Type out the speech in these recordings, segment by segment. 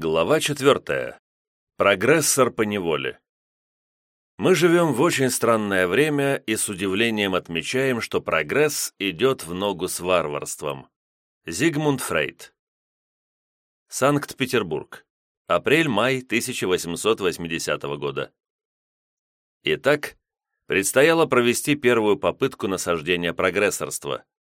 Глава четвертая. Прогрессор по неволе. Мы живем в очень странное время и с удивлением отмечаем, что прогресс идет в ногу с варварством. Зигмунд Фрейд. Санкт-Петербург. Апрель-май 1880 года. Итак, предстояло провести первую попытку насаждения прогрессорства –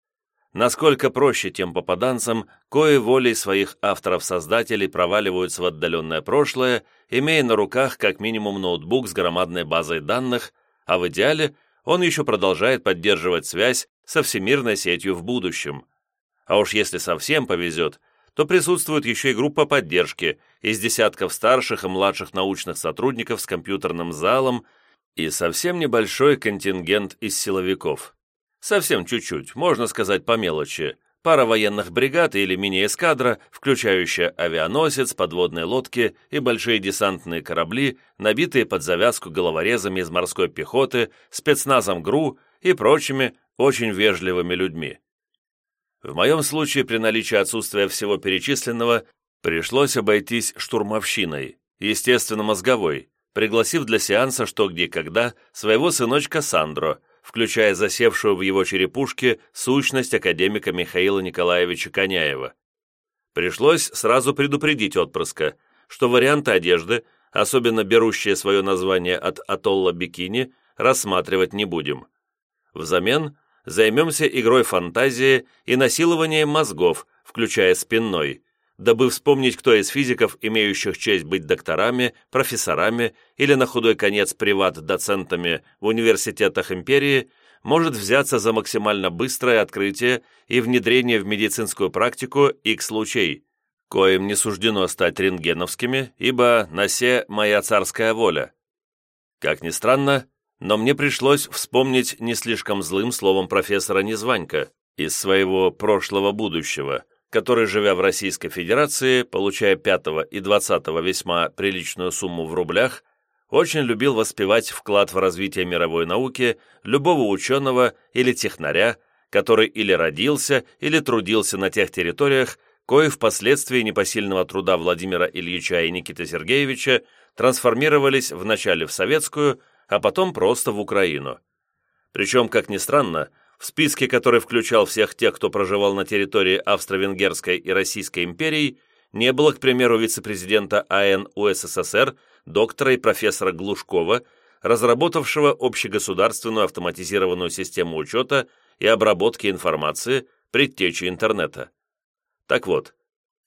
насколько проще тем попаданцам, кое волей своих авторов-создателей проваливаются в отдаленное прошлое, имея на руках как минимум ноутбук с громадной базой данных, а в идеале он еще продолжает поддерживать связь со всемирной сетью в будущем. А уж если совсем повезет, то присутствует еще и группа поддержки из десятков старших и младших научных сотрудников с компьютерным залом и совсем небольшой контингент из силовиков. Совсем чуть-чуть, можно сказать по мелочи. Пара военных бригад или мини-эскадра, включающая авианосец, подводные лодки и большие десантные корабли, набитые под завязку головорезами из морской пехоты, спецназом ГРУ и прочими очень вежливыми людьми. В моем случае при наличии отсутствия всего перечисленного пришлось обойтись штурмовщиной, естественно мозговой, пригласив для сеанса что где когда своего сыночка Сандро – включая засевшую в его черепушке сущность академика Михаила Николаевича Коняева. Пришлось сразу предупредить отпрыска, что варианты одежды, особенно берущие свое название от атолла бикини, рассматривать не будем. Взамен займемся игрой фантазии и насилованием мозгов, включая спинной, дабы вспомнить, кто из физиков, имеющих честь быть докторами, профессорами или на худой конец приват-доцентами в университетах империи, может взяться за максимально быстрое открытие и внедрение в медицинскую практику X-лучей, коим не суждено стать рентгеновскими, ибо на се моя царская воля. Как ни странно, но мне пришлось вспомнить не слишком злым словом профессора Незванька из своего прошлого будущего – который, живя в Российской Федерации, получая пятого и двадцатого весьма приличную сумму в рублях, очень любил воспевать вклад в развитие мировой науки любого ученого или технаря, который или родился, или трудился на тех территориях, кои впоследствии непосильного труда Владимира Ильича и Никиты Сергеевича трансформировались вначале в советскую, а потом просто в Украину. Причем, как ни странно, в списке, который включал всех тех, кто проживал на территории Австро-Венгерской и Российской империй, не было, к примеру, вице-президента АН УССР, доктора и профессора Глушкова, разработавшего общегосударственную автоматизированную систему учета и обработки информации, предтечи интернета. Так вот,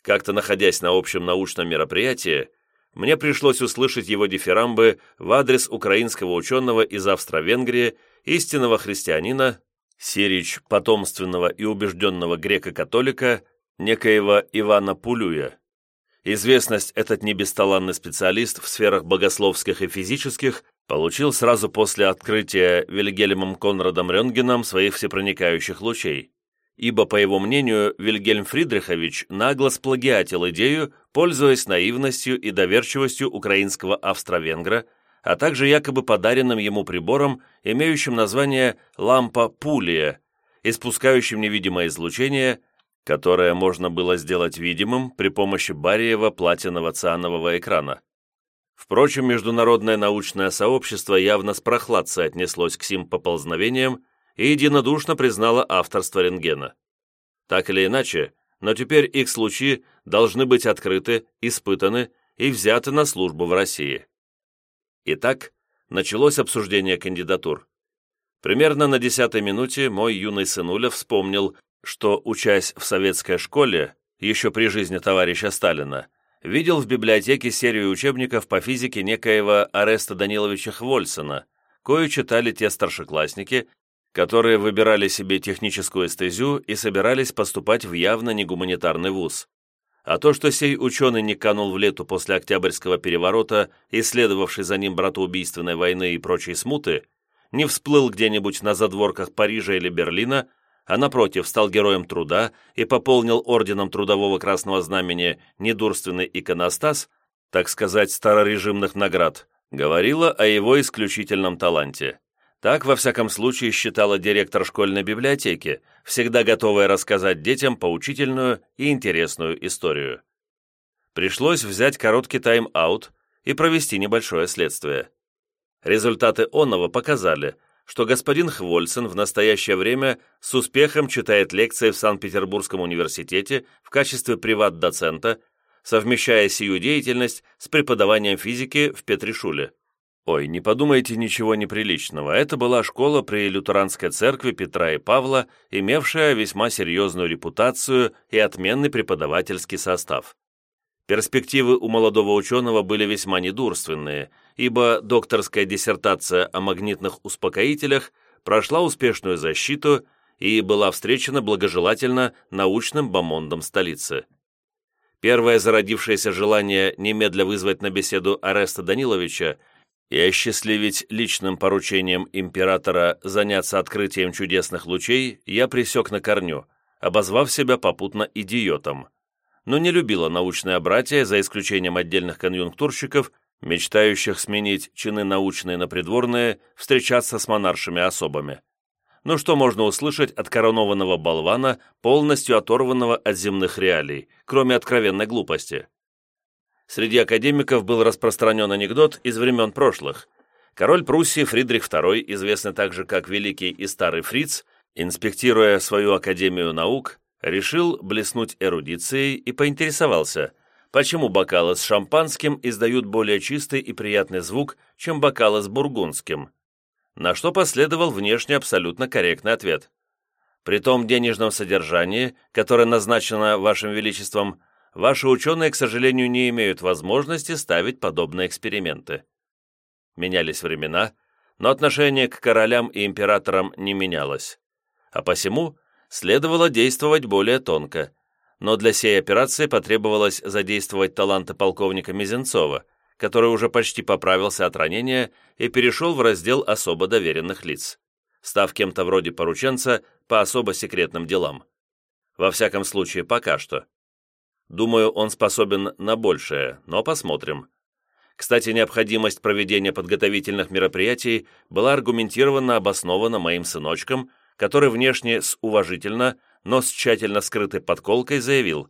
как-то находясь на общем научном мероприятии, мне пришлось услышать его дифирамбы в адрес украинского ученого из Австро-Венгрии, истинного христианина, Сирич потомственного и убежденного грека-католика, некоего Ивана Пулюя. Известность этот небесталанный специалист в сферах богословских и физических получил сразу после открытия Вильгельмом Конрадом Рентгеном своих всепроникающих лучей, ибо, по его мнению, Вильгельм Фридрихович нагло сплагиатил идею, пользуясь наивностью и доверчивостью украинского австро-венгра, а также якобы подаренным ему прибором, имеющим название «лампа Пулия», испускающим невидимое излучение, которое можно было сделать видимым при помощи бариева платиново-цианового экрана. Впрочем, международное научное сообщество явно с прохладцей отнеслось к сим поползновениям и единодушно признало авторство рентгена. Так или иначе, но теперь их случаи должны быть открыты, испытаны и взяты на службу в России. Итак, началось обсуждение кандидатур. Примерно на десятой минуте мой юный сынуля вспомнил, что, учась в советской школе, еще при жизни товарища Сталина, видел в библиотеке серию учебников по физике некоего Ареста Даниловича Хвольсона, кое читали те старшеклассники, которые выбирали себе техническую эстезию и собирались поступать в явно негуманитарный вуз. А то, что сей ученый не канул в лету после Октябрьского переворота и следовавший за ним братоубийственной войны и прочей смуты, не всплыл где-нибудь на задворках Парижа или Берлина, а напротив стал героем труда и пополнил орденом Трудового Красного Знамени недурственный иконостас, так сказать, старорежимных наград, говорила о его исключительном таланте. Так, во всяком случае, считала директор школьной библиотеки, всегда готовая рассказать детям поучительную и интересную историю. пришлось взять короткий тайм-аут и провести небольшое следствие. Результаты онного показали, что господин Хвольцен в настоящее время с успехом читает лекции в Санкт-Петербургском университете в качестве приват-доцента, совмещая сию деятельность с преподаванием физики в Петришуле. Ой, не подумайте ничего неприличного, это была школа при лютеранской церкви Петра и Павла, имевшая весьма серьезную репутацию и отменный преподавательский состав. Перспективы у молодого ученого были весьма недурственные, ибо докторская диссертация о магнитных успокоителях прошла успешную защиту и была встречена благожелательно научным бомондом столицы. Первое зародившееся желание немедля вызвать на беседу Ареста Даниловича и осчастливить личным поручением императора заняться открытием чудесных лучей я пресек на корню, обозвав себя попутно идиотом но не любила научное братья, за исключением отдельных конъюнктурщиков, мечтающих сменить чины научные на придворные, встречаться с монаршими особами. Но что можно услышать от коронованного болвана, полностью оторванного от земных реалий, кроме откровенной глупости? Среди академиков был распространен анекдот из времен прошлых. Король Пруссии Фридрих II, известный также как Великий и Старый Фриц, инспектируя свою Академию наук, решил блеснуть эрудицией и поинтересовался, почему бокалы с шампанским издают более чистый и приятный звук, чем бокалы с бургундским. На что последовал внешне абсолютно корректный ответ. При том денежном содержании, которое назначено Вашим Величеством, ваши ученые, к сожалению, не имеют возможности ставить подобные эксперименты. Менялись времена, но отношение к королям и императорам не менялось. А посему следовало действовать более тонко, но для сей операции потребовалось задействовать таланты полковника Мизенцова, который уже почти поправился от ранения и перешел в раздел особо доверенных лиц, став кем-то вроде порученца по особо секретным делам. Во всяком случае, пока что. Думаю, он способен на большее, но посмотрим. Кстати, необходимость проведения подготовительных мероприятий была аргументированно обоснована моим сыночком, который внешне с уважительно, но с тщательно скрытой подколкой заявил.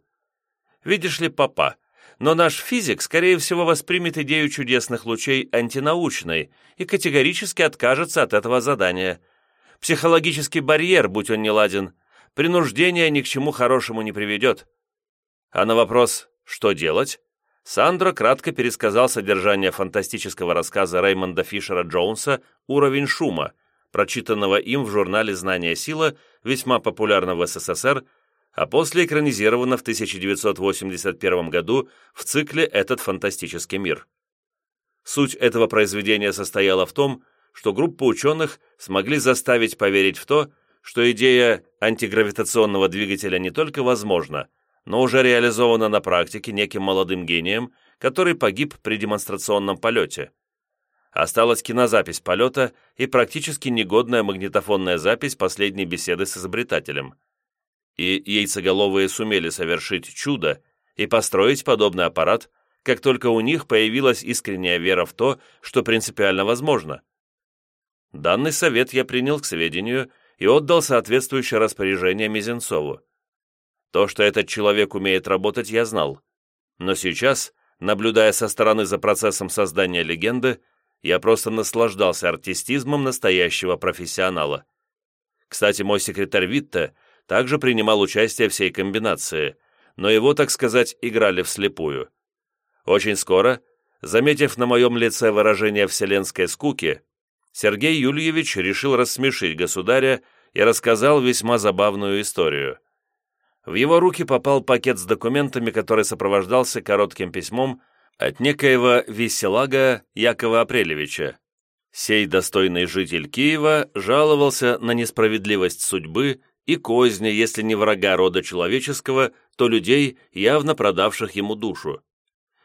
«Видишь ли, папа, но наш физик, скорее всего, воспримет идею чудесных лучей антинаучной и категорически откажется от этого задания. Психологический барьер, будь он неладен, принуждение ни к чему хорошему не приведет». А на вопрос «что делать?» Сандро кратко пересказал содержание фантастического рассказа Реймонда Фишера Джонса «Уровень шума», прочитанного им в журнале «Знание сила», весьма популярного в СССР, а после экранизировано в 1981 году в цикле «Этот фантастический мир». Суть этого произведения состояла в том, что группа ученых смогли заставить поверить в то, что идея антигравитационного двигателя не только возможна, но уже реализована на практике неким молодым гением, который погиб при демонстрационном полете. Осталась кинозапись полета и практически негодная магнитофонная запись последней беседы с изобретателем. И яйцеголовые сумели совершить чудо и построить подобный аппарат, как только у них появилась искренняя вера в то, что принципиально возможно. Данный совет я принял к сведению и отдал соответствующее распоряжение Мизенцову. То, что этот человек умеет работать, я знал. Но сейчас, наблюдая со стороны за процессом создания легенды, я просто наслаждался артистизмом настоящего профессионала. Кстати, мой секретарь Витте также принимал участие в всей комбинации, но его, так сказать, играли вслепую. Очень скоро, заметив на моем лице выражение вселенской скуки, Сергей Юльевич решил рассмешить государя и рассказал весьма забавную историю. В его руки попал пакет с документами, который сопровождался коротким письмом от некоего Веселага Якова Апрелевича. Сей достойный житель Киева жаловался на несправедливость судьбы и козни, если не врага рода человеческого, то людей, явно продавших ему душу.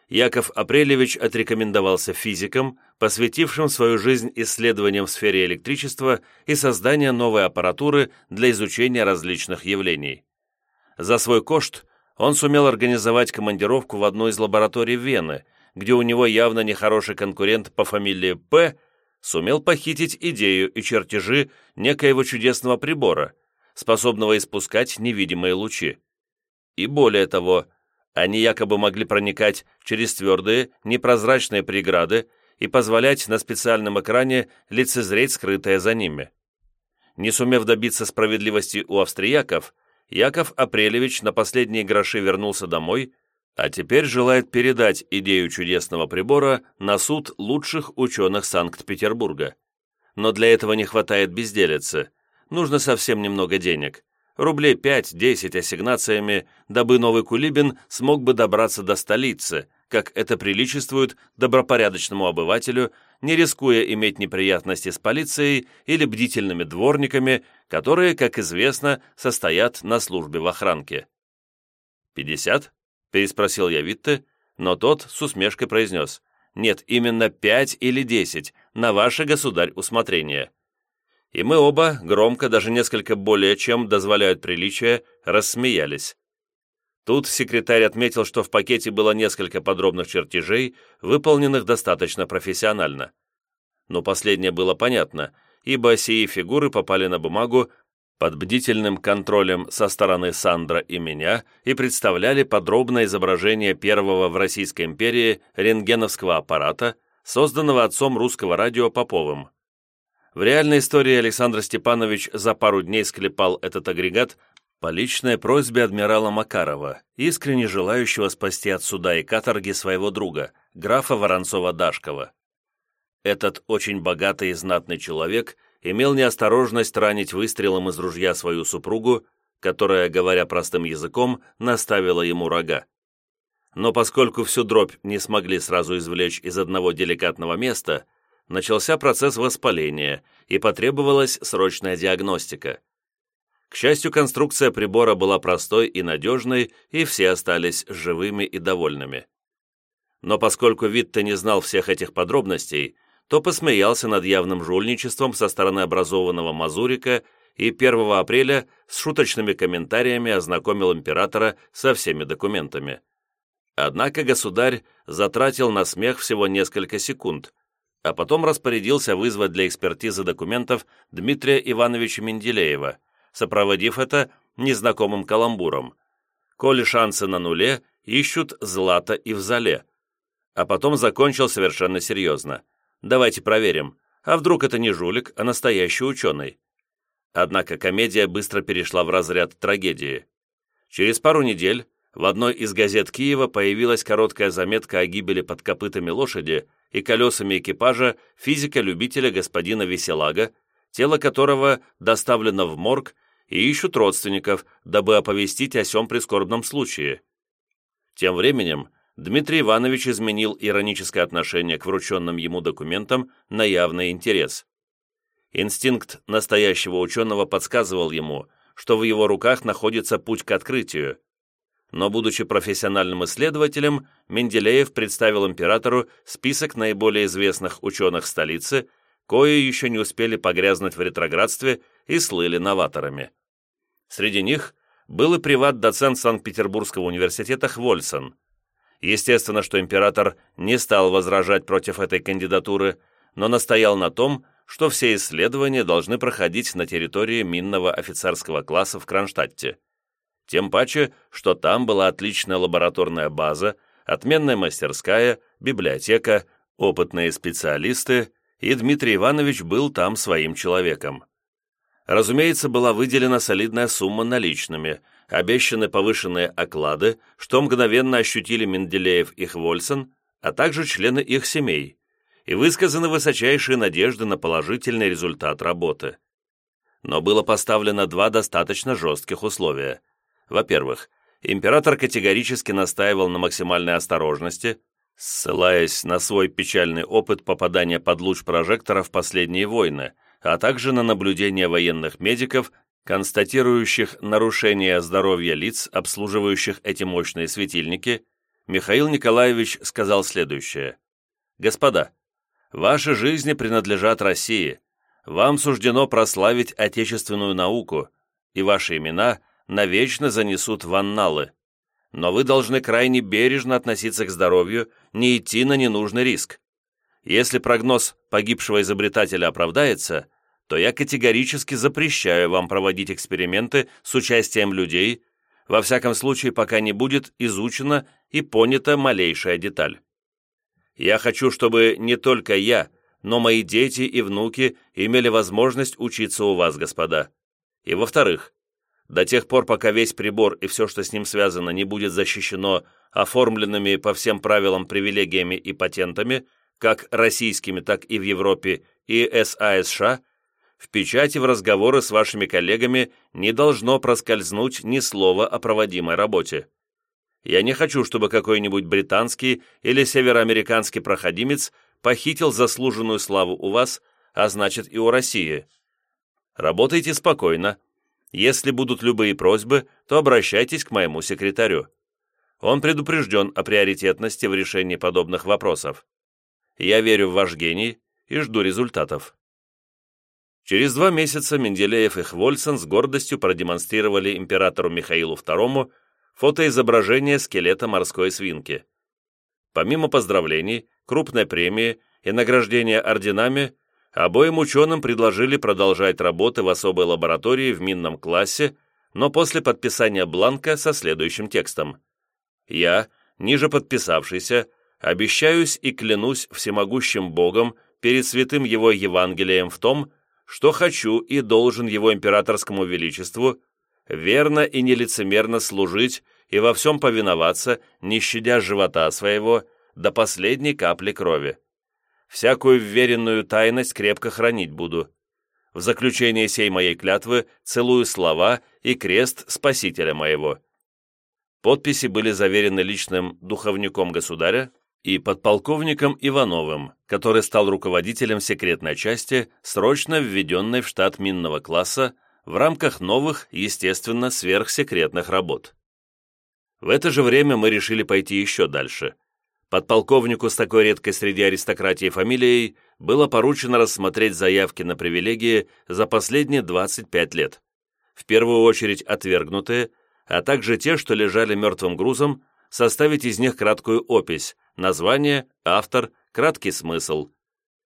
Яков Апрелевич отрекомендовался физикам, посвятившим свою жизнь исследованиям в сфере электричества и создания новой аппаратуры для изучения различных явлений. За свой кошт он сумел организовать командировку в одну из лабораторий Вены, где у него явно нехороший конкурент по фамилии П. сумел похитить идею и чертежи некоего чудесного прибора, способного испускать невидимые лучи. И более того, Они якобы могли проникать через твердые, непрозрачные преграды и позволять на специальном экране лицезреть скрытое за ними. Не сумев добиться справедливости у австрияков, Яков Апрелевич на последние гроши вернулся домой, а теперь желает передать идею чудесного прибора на суд лучших ученых Санкт-Петербурга. Но для этого не хватает безделицы, нужно совсем немного денег, рублей 5-10 ассигнациями, дабы новый Кулибин смог бы добраться до столицы, как это приличествует добропорядочному обывателю, не рискуя иметь неприятности с полицией или бдительными дворниками, которые, как известно, состоят на службе в охранке. «Пятьдесят?» – переспросил я Витте, но тот с усмешкой произнес. «Нет, именно пять или десять, на ваше, государь, усмотрение» и мы оба, громко, даже несколько более, чем дозволяют приличия, рассмеялись. Тут секретарь отметил, что в пакете было несколько подробных чертежей, выполненных достаточно профессионально. Но последнее было понятно, ибо сии фигуры попали на бумагу под бдительным контролем со стороны Сандра и меня и представляли подробное изображение первого в Российской империи рентгеновского аппарата, созданного отцом русского радио Поповым. В реальной истории Александр Степанович за пару дней склепал этот агрегат по личной просьбе адмирала Макарова, искренне желающего спасти от суда и каторги своего друга, графа Воронцова-Дашкова. Этот очень богатый и знатный человек имел неосторожность ранить выстрелом из ружья свою супругу, которая, говоря простым языком, наставила ему рога. Но поскольку всю дробь не смогли сразу извлечь из одного деликатного места, начался процесс воспаления и потребовалась срочная диагностика. К счастью, конструкция прибора была простой и надежной, и все остались живыми и довольными. Но поскольку Витте не знал всех этих подробностей, то посмеялся над явным жульничеством со стороны образованного Мазурика и 1 апреля с шуточными комментариями ознакомил императора со всеми документами. Однако государь затратил на смех всего несколько секунд, а потом распорядился вызвать для экспертизы документов Дмитрия Ивановича Менделеева, сопроводив это незнакомым каламбуром. Коли шансы на нуле, ищут злато и в зале. А потом закончил совершенно серьезно. Давайте проверим, а вдруг это не жулик, а настоящий ученый. Однако комедия быстро перешла в разряд трагедии. Через пару недель в одной из газет Киева появилась короткая заметка о гибели под копытами лошади и колесами экипажа физика-любителя господина Веселага, тело которого доставлено в морг и ищут родственников, дабы оповестить о сём прискорбном случае. Тем временем Дмитрий Иванович изменил ироническое отношение к врученным ему документам на явный интерес. Инстинкт настоящего ученого подсказывал ему, что в его руках находится путь к открытию, но, будучи профессиональным исследователем, Менделеев представил императору список наиболее известных ученых столицы, кои еще не успели погрязнуть в ретроградстве и слыли новаторами. Среди них был и приват-доцент Санкт-Петербургского университета Хвольсон. Естественно, что император не стал возражать против этой кандидатуры, но настоял на том, что все исследования должны проходить на территории минного офицерского класса в Кронштадте. Тем паче, что там была отличная лабораторная база, отменная мастерская, библиотека, опытные специалисты, и Дмитрий Иванович был там своим человеком. Разумеется, была выделена солидная сумма наличными, обещаны повышенные оклады, что мгновенно ощутили Менделеев и Хвольсон, а также члены их семей, и высказаны высочайшие надежды на положительный результат работы. Но было поставлено два достаточно жестких условия – во-первых, император категорически настаивал на максимальной осторожности, ссылаясь на свой печальный опыт попадания под луч прожектора в последние войны, а также на наблюдения военных медиков, констатирующих нарушение здоровья лиц, обслуживающих эти мощные светильники, Михаил Николаевич сказал следующее. «Господа, ваши жизни принадлежат России, вам суждено прославить отечественную науку, и ваши имена – навечно занесут в анналы. Но вы должны крайне бережно относиться к здоровью, не идти на ненужный риск. Если прогноз погибшего изобретателя оправдается, то я категорически запрещаю вам проводить эксперименты с участием людей, во всяком случае, пока не будет изучена и понята малейшая деталь. Я хочу, чтобы не только я, но мои дети и внуки имели возможность учиться у вас, господа. И во-вторых, до тех пор, пока весь прибор и все, что с ним связано, не будет защищено оформленными по всем правилам привилегиями и патентами, как российскими, так и в Европе и САСШ, в печати в разговоры с вашими коллегами не должно проскользнуть ни слова о проводимой работе. Я не хочу, чтобы какой-нибудь британский или североамериканский проходимец похитил заслуженную славу у вас, а значит и у России. Работайте спокойно. Если будут любые просьбы, то обращайтесь к моему секретарю. Он предупрежден о приоритетности в решении подобных вопросов. Я верю в ваш гений и жду результатов. Через два месяца Менделеев и Хвольсон с гордостью продемонстрировали императору Михаилу II фотоизображение скелета морской свинки. Помимо поздравлений, крупной премии и награждения орденами, обоим ученым предложили продолжать работы в особой лаборатории в минном классе, но после подписания бланка со следующим текстом. «Я, ниже подписавшийся, обещаюсь и клянусь всемогущим Богом перед святым его Евангелием в том, что хочу и должен его императорскому величеству верно и нелицемерно служить и во всем повиноваться, не щадя живота своего, до последней капли крови. Всякую вверенную тайность крепко хранить буду. В заключение сей моей клятвы целую слова и крест Спасителя моего». Подписи были заверены личным духовником государя, и подполковником Ивановым, который стал руководителем секретной части, срочно введенной в штат минного класса в рамках новых, естественно, сверхсекретных работ. В это же время мы решили пойти еще дальше. Подполковнику с такой редкой среди аристократии фамилией было поручено рассмотреть заявки на привилегии за последние 25 лет. В первую очередь отвергнутые, а также те, что лежали мертвым грузом, составить из них краткую опись, название, автор, краткий смысл.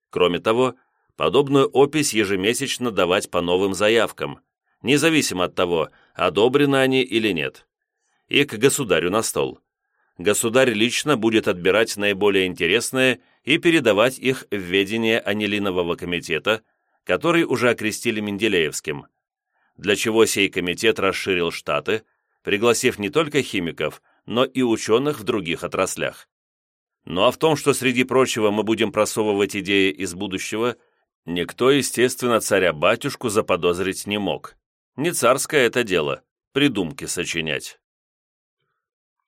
Кроме того, подобную опись ежемесячно давать по новым заявкам, независимо от того, одобрены они или нет. И к государю на стол. Государь лично будет отбирать наиболее интересные и передавать их в ведение Анилинового комитета, который уже окрестили Менделеевским, для чего сей комитет расширил штаты, пригласив не только химиков, но и ученых в других отраслях. Ну а в том, что среди прочего мы будем просовывать идеи из будущего, никто, естественно, царя-батюшку заподозрить не мог. Не царское это дело, придумки сочинять.